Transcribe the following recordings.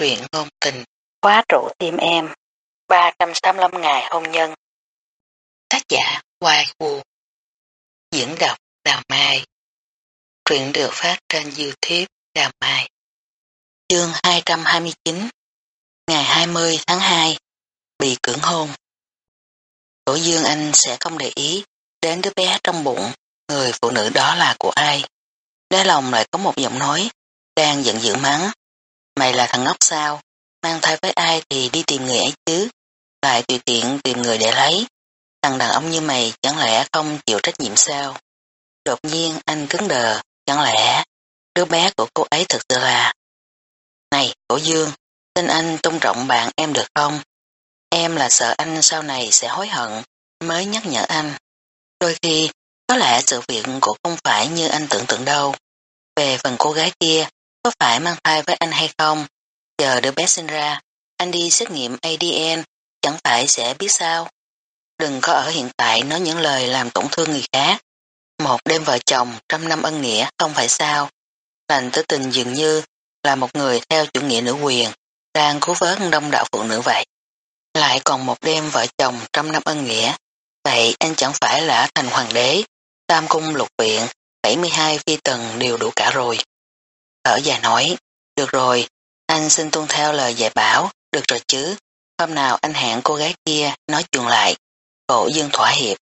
truyện ngôn tình, khóa trụ tim em, 385 ngày hôn nhân. Tác giả Hoài Vũ Diễn đọc Đào Mai. Truyện được phát trên Youtube Đào Mai. Chương 229 Ngày 20 tháng 2 Bị cưỡng hôn. Tổ Dương Anh sẽ không để ý đến đứa bé trong bụng người phụ nữ đó là của ai. đá lòng lại có một giọng nói đang giận dữ mắng. Mày là thằng ngốc sao? Mang thai với ai thì đi tìm người ấy chứ. Lại tùy tiện tìm người để lấy. Thằng đàn ông như mày chẳng lẽ không chịu trách nhiệm sao? Đột nhiên anh cứng đờ. Chẳng lẽ đứa bé của cô ấy thật sự là... Này, cổ dương, xin anh tôn trọng bạn em được không? Em là sợ anh sau này sẽ hối hận mới nhắc nhở anh. Đôi khi, có lẽ sự việc cũng không phải như anh tưởng tượng đâu. Về phần cô gái kia, có phải mang thai với anh hay không? Chờ đứa bé sinh ra, anh đi xét nghiệm ADN, chẳng phải sẽ biết sao? Đừng có ở hiện tại nói những lời làm tổn thương người khác. Một đêm vợ chồng trăm năm ân nghĩa không phải sao. Lành tử tình dường như là một người theo chủ nghĩa nữ quyền, đang cứu vớt đông đạo phụ nữ vậy. Lại còn một đêm vợ chồng trăm năm ân nghĩa, vậy anh chẳng phải là thành hoàng đế, tam cung lục viện, 72 phi tần đều đủ cả rồi. Thở dài nói, được rồi, anh xin tuân theo lời dạy bảo, được rồi chứ, hôm nào anh hẹn cô gái kia nói chuyện lại, cổ dương thỏa hiệp.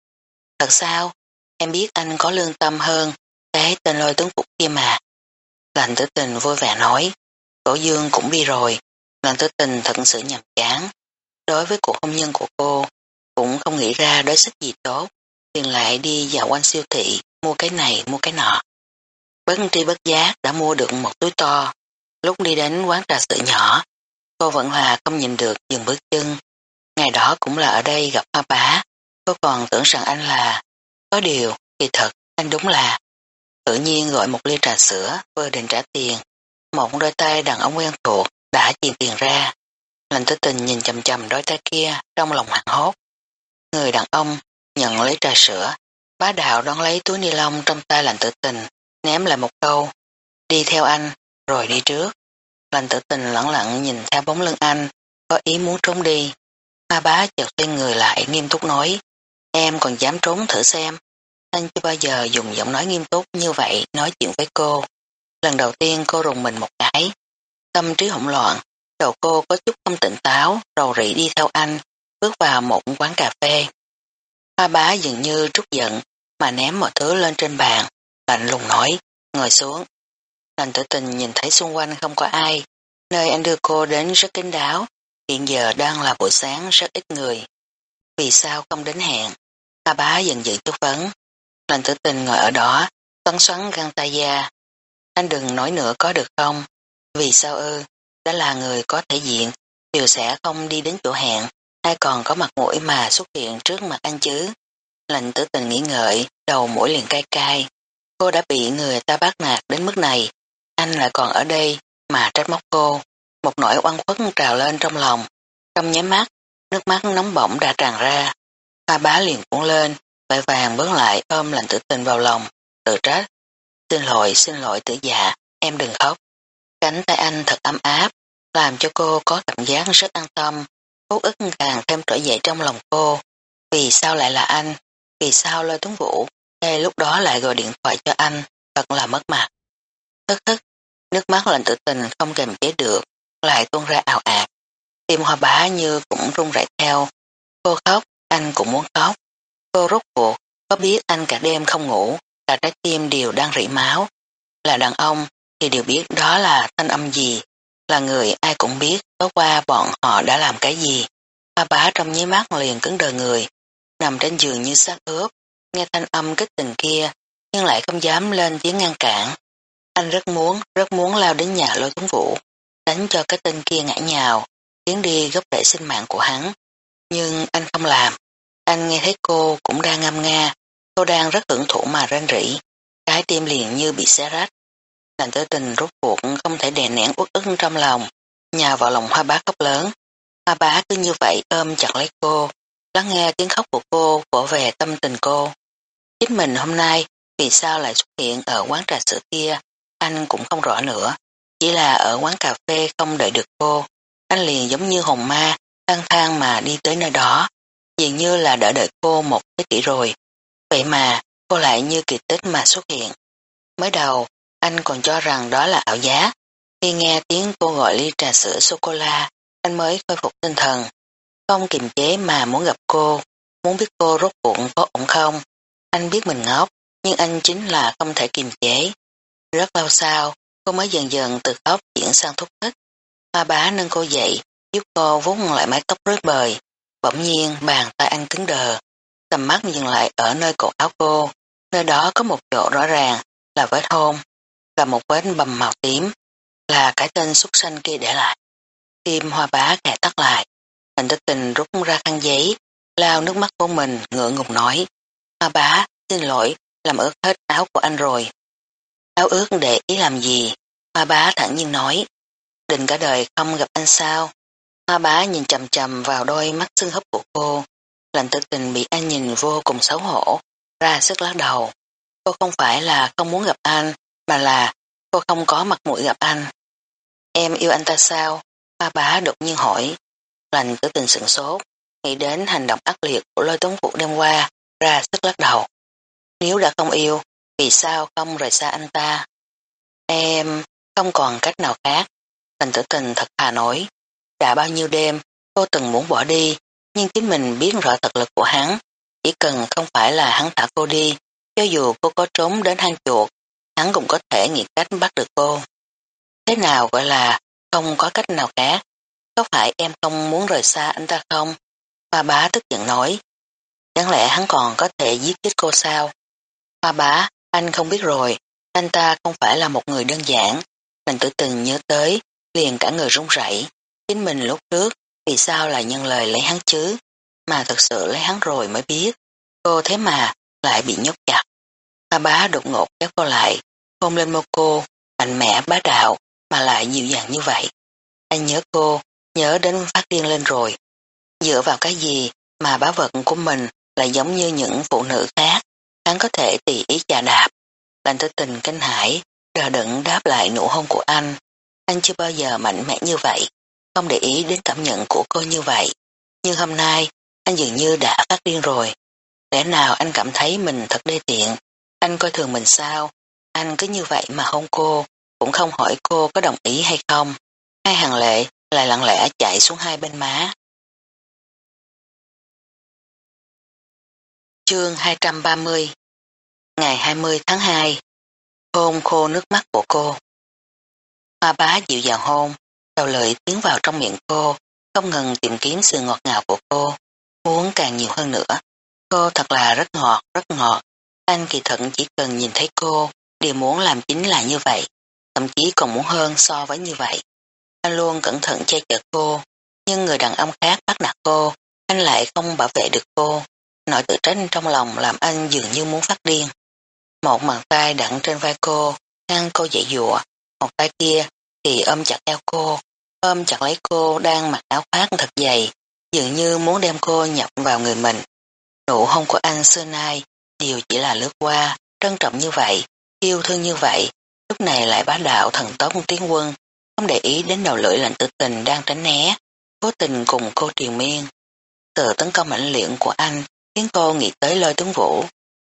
Thật sao, em biết anh có lương tâm hơn cái tên lôi tướng phục kia mà. Lành tử tình vui vẻ nói, cổ dương cũng đi rồi, lành tử tình thật sự nhầm chán. Đối với cuộc hôn nhân của cô, cũng không nghĩ ra đối sách gì tốt, liền lại đi dạo quanh siêu thị, mua cái này mua cái nọ. Bất tri bất giác đã mua được một túi to. Lúc đi đến quán trà sữa nhỏ, cô vẫn hòa không nhìn được dừng bước chân. Ngày đó cũng là ở đây gặp hoa bá. Cô còn tưởng rằng anh là... Có điều, kỳ thật, anh đúng là... Tự nhiên gọi một ly trà sữa, vừa định trả tiền. Một đôi tay đàn ông quen thuộc đã chìm tiền ra. Lành tử tình nhìn chầm chầm đôi tay kia trong lòng hoảng hốt. Người đàn ông nhận lấy trà sữa, bá đạo đón lấy túi ni lông trong tay lành tử tình, ném lại một câu, đi theo anh, rồi đi trước. Lành tử tình lẳng lặng nhìn theo bóng lưng anh, có ý muốn trốn đi. Hoa bá chợt xoay người lại nghiêm túc nói, em còn dám trốn thử xem. Anh chưa bao giờ dùng giọng nói nghiêm túc như vậy nói chuyện với cô. Lần đầu tiên cô rùng mình một cái. Tâm trí hỗn loạn, đầu cô có chút không tỉnh táo, rầu rĩ đi theo anh, bước vào một quán cà phê. Hoa bá dường như trút giận, mà ném mọi thứ lên trên bàn, lạnh lùng nói, ngồi xuống. Lành tử tình nhìn thấy xung quanh không có ai, nơi anh đưa cô đến rất kín đáo, hiện giờ đang là buổi sáng rất ít người. Vì sao không đến hẹn? A bá dần dự chất vấn. Lành tử tình ngồi ở đó, tấn xoắn găng tay da. Anh đừng nói nữa có được không? Vì sao ư? Đã là người có thể diện, đều sẽ không đi đến chỗ hẹn, ai còn có mặt mũi mà xuất hiện trước mặt anh chứ. Lành tử tình nghĩ ngợi, đầu mũi liền cay cay. Cô đã bị người ta bắt nạt đến mức này, anh lại còn ở đây mà trách móc cô. Một nỗi oan khuất trào lên trong lòng. Trong nháy mắt, nước mắt nóng bỏng đã tràn ra. Hoa bá liền cuốn lên, vội vàng bước lại ôm lạnh tử tình vào lòng, tự trách. Xin lỗi, xin lỗi tử dạ, em đừng khóc. Cánh tay anh thật ấm áp, làm cho cô có cảm giác rất an tâm. Cốt ức càng thêm trỗi dậy trong lòng cô. Vì sao lại là anh? Vì sao lôi tuấn vũ ngay lúc đó lại gọi điện thoại cho anh, thật là mất mặt. Thức thức, nước mắt lạnh tự tình không kềm chế được, lại tuôn ra ảo ạt. Tim hoa bá như cũng run rẩy theo. Cô khóc, anh cũng muốn khóc. Cô rút cuộc, có biết anh cả đêm không ngủ, cả trái tim đều đang rỉ máu. Là đàn ông thì đều biết đó là thanh âm gì, là người ai cũng biết tối qua bọn họ đã làm cái gì. Hoa bá trong nháy mắt liền cứng đờ người, nằm trên giường như xác ướp, nghe thanh âm kích tình kia, nhưng lại không dám lên tiếng ngăn cản. Anh rất muốn, rất muốn lao đến nhà lôi tuấn vũ, đánh cho cái tên kia ngã nhào, tiến đi gấp để sinh mạng của hắn. Nhưng anh không làm. Anh nghe thấy cô cũng đang ngâm nga, cô đang rất hưởng thụ mà rên rỉ, trái tim liền như bị xé rách. Lành tử tình rút cuộc không thể đè nén uất ức trong lòng, nhào vào lòng hoa bá khóc lớn. Hoa bá cứ như vậy ôm chặt lấy cô, lắng nghe tiếng khóc của cô vỗ về tâm tình cô. Chính mình hôm nay vì sao lại xuất hiện ở quán trà sữa kia, anh cũng không rõ nữa. Chỉ là ở quán cà phê không đợi được cô, anh liền giống như hồn ma, lang thang mà đi tới nơi đó, dường như là đã đợi cô một thế kỷ rồi. Vậy mà, cô lại như kỳ tích mà xuất hiện. Mới đầu, anh còn cho rằng đó là ảo giác. Khi nghe tiếng cô gọi ly trà sữa sô-cô-la, anh mới khôi phục tinh thần. Không kiềm chế mà muốn gặp cô, muốn biết cô rốt cuộc có ổn không. Anh biết mình ngốc, nhưng anh chính là không thể kiềm chế. Rất lâu sau, cô mới dần dần từ khóc chuyển sang thúc thích. Hoa bá nâng cô dậy, giúp cô vuốt lại mái tóc rối bời. Bỗng nhiên bàn tay anh cứng đờ, tầm mắt dừng lại ở nơi cổ áo cô. Nơi đó có một chỗ rõ ràng là vết hôn và một vết bầm màu tím là cái tên xuất sanh kia để lại. Tim hoa bá kẻ tắt lại. Thành tích tình rút ra khăn giấy, lao nước mắt của mình ngựa ngùng nói. Hoa bá, xin lỗi, làm ướt hết áo của anh rồi. Áo ướt để ý làm gì? Hoa bá thẳng nhiên nói. Định cả đời không gặp anh sao? Hoa bá nhìn chầm chầm vào đôi mắt xưng hấp của cô. Lạnh tự tình bị anh nhìn vô cùng xấu hổ, ra sức lắc đầu. Cô không phải là không muốn gặp anh, mà là cô không có mặt mũi gặp anh. Em yêu anh ta sao? Hoa bá đột nhiên hỏi. Lành tử tình sửng sốt, nghĩ đến hành động ác liệt của lôi tuấn phụ đêm qua, ra sức lắc đầu. Nếu đã không yêu, vì sao không rời xa anh ta? Em không còn cách nào khác. Thành tử tình thật hà nổi. Đã bao nhiêu đêm, cô từng muốn bỏ đi, nhưng chính mình biết rõ thật lực của hắn. Chỉ cần không phải là hắn thả cô đi, cho dù cô có trốn đến hang chuột, hắn cũng có thể nghĩ cách bắt được cô. Thế nào gọi là không có cách nào khác? Có phải em không muốn rời xa anh ta không? Hoa bá tức giận nói. Chẳng lẽ hắn còn có thể giết chết cô sao? Hoa bá, anh không biết rồi, anh ta không phải là một người đơn giản. Mình tự từng nhớ tới, liền cả người run rẩy. Chính mình lúc trước, vì sao lại nhân lời lấy hắn chứ? Mà thật sự lấy hắn rồi mới biết. Cô thế mà lại bị nhốt chặt. Hoa bá đột ngột kéo cô lại, hôn lên môi cô, mạnh mẽ bá đạo, mà lại dịu dàng như vậy. Anh nhớ cô, nhớ đến phát điên lên rồi. Dựa vào cái gì mà bá vật của mình lại giống như những phụ nữ khác, hắn có thể tùy ý chà đạp. Lành tư tình kinh hãi, đờ đựng đáp lại nụ hôn của anh. Anh chưa bao giờ mạnh mẽ như vậy, không để ý đến cảm nhận của cô như vậy. Nhưng hôm nay, anh dường như đã phát điên rồi. Lẽ nào anh cảm thấy mình thật đê tiện? Anh coi thường mình sao? Anh cứ như vậy mà hôn cô, cũng không hỏi cô có đồng ý hay không. Hai hàng lệ lại lặng lẽ chạy xuống hai bên má. Chương 230 Ngày 20 tháng 2 Hôn khô nước mắt của cô Hoa bá dịu dàng hôn, đầu lưỡi tiến vào trong miệng cô, không ngừng tìm kiếm sự ngọt ngào của cô, muốn càng nhiều hơn nữa. Cô thật là rất ngọt, rất ngọt. Anh kỳ thận chỉ cần nhìn thấy cô, đều muốn làm chính là như vậy, thậm chí còn muốn hơn so với như vậy. Anh luôn cẩn thận che chở cô, nhưng người đàn ông khác bắt nạt cô, anh lại không bảo vệ được cô nỗi tự trách trong lòng làm anh dường như muốn phát điên. Một bàn tay đặn trên vai cô, ngăn cô dậy dụa, một tay kia thì ôm chặt eo cô, ôm chặt lấy cô đang mặc áo khoác thật dày, dường như muốn đem cô nhập vào người mình. Nụ hôn của anh xưa nay đều chỉ là lướt qua, trân trọng như vậy, yêu thương như vậy, lúc này lại bá đạo thần tốc tiến quân, không để ý đến đầu lưỡi lạnh tử tình đang tránh né, cố tình cùng cô triền miên. Từ tấn công mạnh liệt của anh khiến cô nghĩ tới lôi tướng vũ.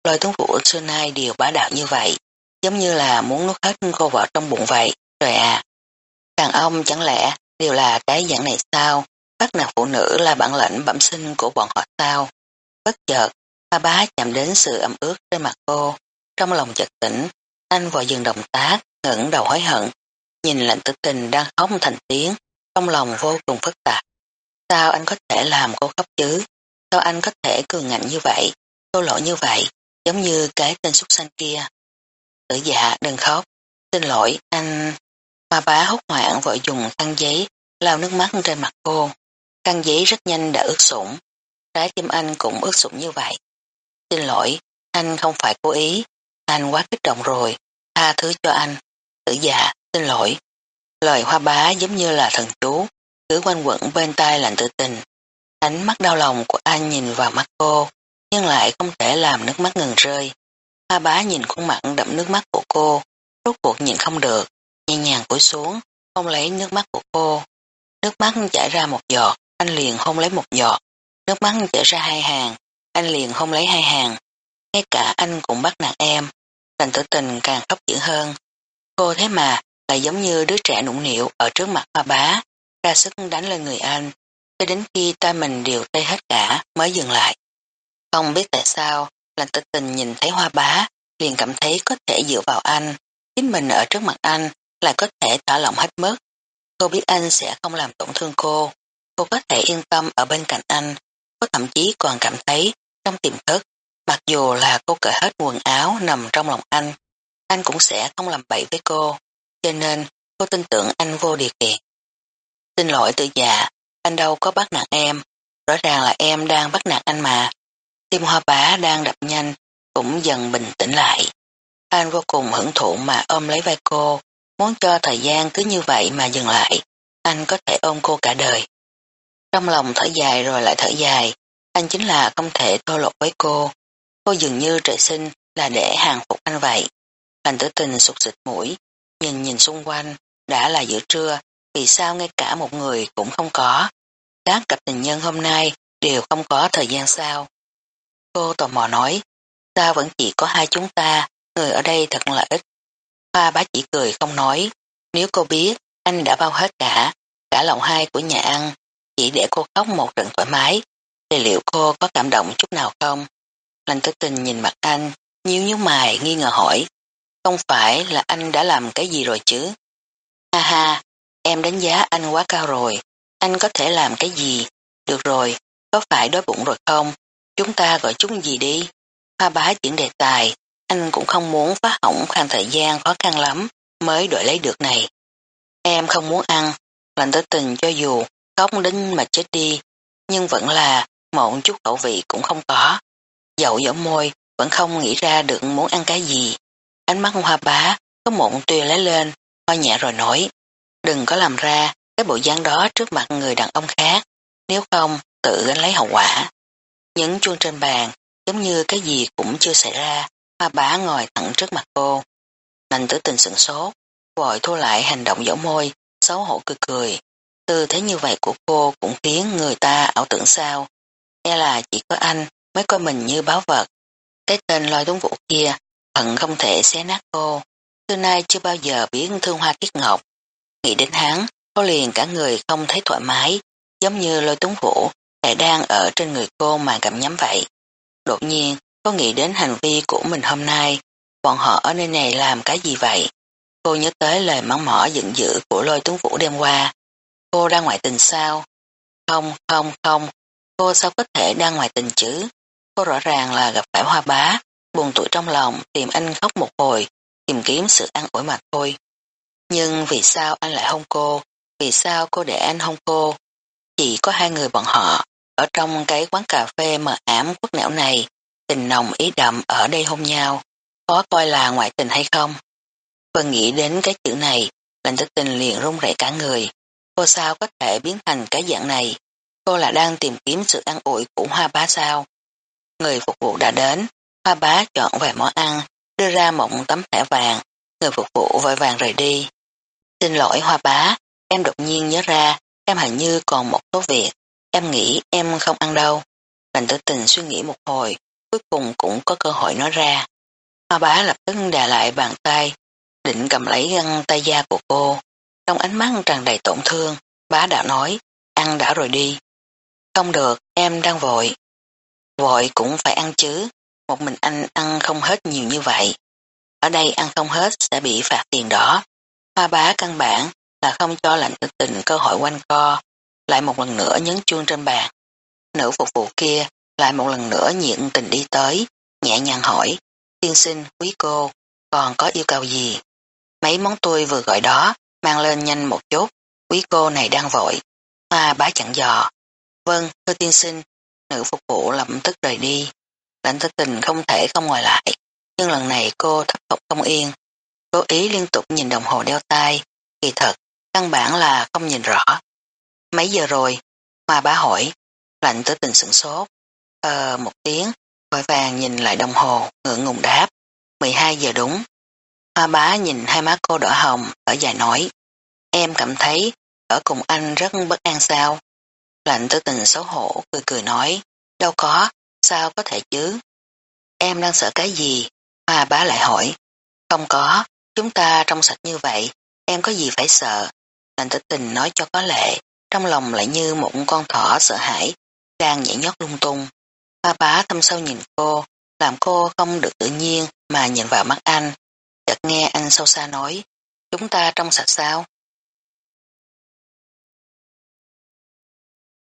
Lôi tướng vũ xưa nay đều bá đạo như vậy, giống như là muốn nuốt hết cô vợ trong bụng vậy. Rồi à, đàn ông chẳng lẽ đều là cái dạng này sao? Bắt nạt phụ nữ là bản lệnh bẩm sinh của bọn họ sao? Bất chợt, ba bá chạm đến sự ẩm ướt trên mặt cô. Trong lòng chợt tỉnh, anh vội dừng động tác, ngẩng đầu hối hận. Nhìn lạnh tử tình đang khóc thành tiếng, trong lòng vô cùng phức tạp. Sao anh có thể làm cô khóc chứ? Sao anh có thể cường ngạnh như vậy, thô lỗ như vậy, giống như cái tên xuất sanh kia? Tử dạ đừng khóc, xin lỗi anh... Mà bá hốt hoảng vội dùng khăn giấy lau nước mắt trên mặt cô. Khăn giấy rất nhanh đã ướt sũng. Trái tim anh cũng ướt sũng như vậy. Xin lỗi, anh không phải cố ý. Anh quá kích động rồi. Tha thứ cho anh. Tử dạ, xin lỗi. Lời hoa bá giống như là thần chú, cứ quanh quẩn bên tai lạnh tự tình. Ánh mắt đau lòng của anh nhìn vào mắt cô, nhưng lại không thể làm nước mắt ngừng rơi. Hoa bá nhìn khuôn mặt đậm nước mắt của cô, rốt cuộc nhìn không được, nhẹ nhàng cúi xuống, không lấy nước mắt của cô. Nước mắt chảy ra một giọt, anh liền không lấy một giọt. Nước mắt chảy ra hai hàng, anh liền không lấy hai hàng. Ngay cả anh cũng bắt nạt em. thành tử tình càng khóc dữ hơn. Cô thế mà lại giống như đứa trẻ nũng nịu ở trước mặt hoa bá, ra sức đánh lên người anh, cho đến khi tay mình đều tê hết cả mới dừng lại. Không biết tại sao, lành tự tình nhìn thấy hoa bá, liền cảm thấy có thể dựa vào anh, chính mình ở trước mặt anh lại có thể thả lỏng hết mức. Cô biết anh sẽ không làm tổn thương cô, cô có thể yên tâm ở bên cạnh anh, cô thậm chí còn cảm thấy trong tiềm thức, mặc dù là cô cởi hết quần áo nằm trong lòng anh, anh cũng sẽ không làm bậy với cô, cho nên cô tin tưởng anh vô điều kiện. Xin lỗi tự già, anh đâu có bắt nạt em, rõ ràng là em đang bắt nạt anh mà. Tim hoa bá đang đập nhanh, cũng dần bình tĩnh lại. Anh vô cùng hưởng thụ mà ôm lấy vai cô, muốn cho thời gian cứ như vậy mà dừng lại, anh có thể ôm cô cả đời. Trong lòng thở dài rồi lại thở dài, anh chính là không thể thô lột với cô. Cô dường như trời sinh là để hàng phục anh vậy. Anh tử tình sụt xịt mũi, nhìn nhìn xung quanh, đã là giữa trưa, vì sao ngay cả một người cũng không có. Các cặp tình nhân hôm nay đều không có thời gian sao. Cô tò mò nói, ta vẫn chỉ có hai chúng ta, người ở đây thật là ít. Hoa bá chỉ cười không nói, nếu cô biết anh đã bao hết cả, cả lòng hai của nhà ăn, chỉ để cô khóc một trận thoải mái, thì liệu cô có cảm động chút nào không? Lành tử tình nhìn mặt anh, nhíu nhíu mày nghi ngờ hỏi, không phải là anh đã làm cái gì rồi chứ? Ha ha, em đánh giá anh quá cao rồi, anh có thể làm cái gì? Được rồi, có phải đói bụng rồi không? Chúng ta gọi chúng gì đi? Hoa bá chuyển đề tài, anh cũng không muốn phá hỏng khoảng thời gian khó khăn lắm mới đổi lấy được này. Em không muốn ăn, lành tới tình cho dù khóc đến mà chết đi, nhưng vẫn là một chút khẩu vị cũng không có. Dậu dẫu môi, vẫn không nghĩ ra được muốn ăn cái gì. Ánh mắt hoa bá, có một tia lấy lên, hoa nhẹ rồi nói, đừng có làm ra cái bộ dáng đó trước mặt người đàn ông khác, nếu không tự gánh lấy hậu quả. Những chuông trên bàn, giống như cái gì cũng chưa xảy ra, mà bá ngồi thẳng trước mặt cô. Lành tử tình sửng sốt, vội thu lại hành động dẫu môi, xấu hổ cười cười. Tư thế như vậy của cô cũng khiến người ta ảo tưởng sao. E là chỉ có anh mới coi mình như báo vật. Cái tên lôi đúng vũ kia hận không thể xé nát cô. Từ nay chưa bao giờ biến thương hoa tiết ngọc. Nghĩ đến hắn, cô liền cả người không thấy thoải mái, giống như lôi tuấn vũ lại đang ở trên người cô mà gặm nhắm vậy. Đột nhiên, cô nghĩ đến hành vi của mình hôm nay, bọn họ ở nơi này làm cái gì vậy? Cô nhớ tới lời mắng mỏ giận dữ của lôi tuấn vũ đêm qua. Cô đang ngoại tình sao? Không, không, không, cô sao có thể đang ngoại tình chứ? Cô rõ ràng là gặp phải hoa bá, buồn tuổi trong lòng tìm anh khóc một hồi, tìm kiếm sự an ủi mà thôi. Nhưng vì sao anh lại hôn cô? Vì sao cô để anh hôn cô? Chỉ có hai người bọn họ, ở trong cái quán cà phê mờ ảm quốc nẻo này, tình nồng ý đậm ở đây hôn nhau, có coi là ngoại tình hay không? Vừa nghĩ đến cái chữ này, lành tức tình liền run rẩy cả người. Cô sao có thể biến thành cái dạng này? Cô là đang tìm kiếm sự an ủi của hoa bá sao? Người phục vụ đã đến, hoa bá chọn vài món ăn, đưa ra một tấm thẻ vàng, người phục vụ vội vàng rời đi. Xin lỗi hoa bá, em đột nhiên nhớ ra, em hình như còn một số việc, em nghĩ em không ăn đâu. Lành tử tình suy nghĩ một hồi, cuối cùng cũng có cơ hội nói ra. Hoa bá lập tức đà lại bàn tay, định cầm lấy găng tay da của cô. Trong ánh mắt tràn đầy tổn thương, bá đã nói, ăn đã rồi đi. Không được, em đang vội. Vội cũng phải ăn chứ, một mình anh ăn không hết nhiều như vậy. Ở đây ăn không hết sẽ bị phạt tiền đó. Hoa bá căn bản là không cho lạnh tử tình cơ hội quanh co, lại một lần nữa nhấn chuông trên bàn. Nữ phục vụ kia lại một lần nữa nhiệt tình đi tới, nhẹ nhàng hỏi, tiên sinh, quý cô, còn có yêu cầu gì? Mấy món tôi vừa gọi đó, mang lên nhanh một chút, quý cô này đang vội. Hoa bá chặn dò. Vâng, thưa tiên sinh, nữ phục vụ lập tức rời đi. Lãnh thức tình không thể không ngồi lại, nhưng lần này cô thấp thọc không yên. Cố ý liên tục nhìn đồng hồ đeo tay, kỳ thật, căn bản là không nhìn rõ. Mấy giờ rồi? Hoa bá hỏi, lạnh tới tình sửng sốt. Ờ, một tiếng, vội vàng nhìn lại đồng hồ, ngượng ngùng đáp. 12 giờ đúng. Hoa bá nhìn hai má cô đỏ hồng, ở dài nói. Em cảm thấy ở cùng anh rất bất an sao. Lạnh tới tình xấu hổ, cười cười nói. Đâu có, sao có thể chứ? Em đang sợ cái gì? Hoa bá lại hỏi. Không có, chúng ta trong sạch như vậy, em có gì phải sợ. Lành tử tình nói cho có lệ, trong lòng lại như một con thỏ sợ hãi, đang nhảy nhót lung tung. ba bá thâm sâu nhìn cô, làm cô không được tự nhiên mà nhìn vào mắt anh. Chợt nghe anh sâu xa nói, chúng ta trong sạch sao?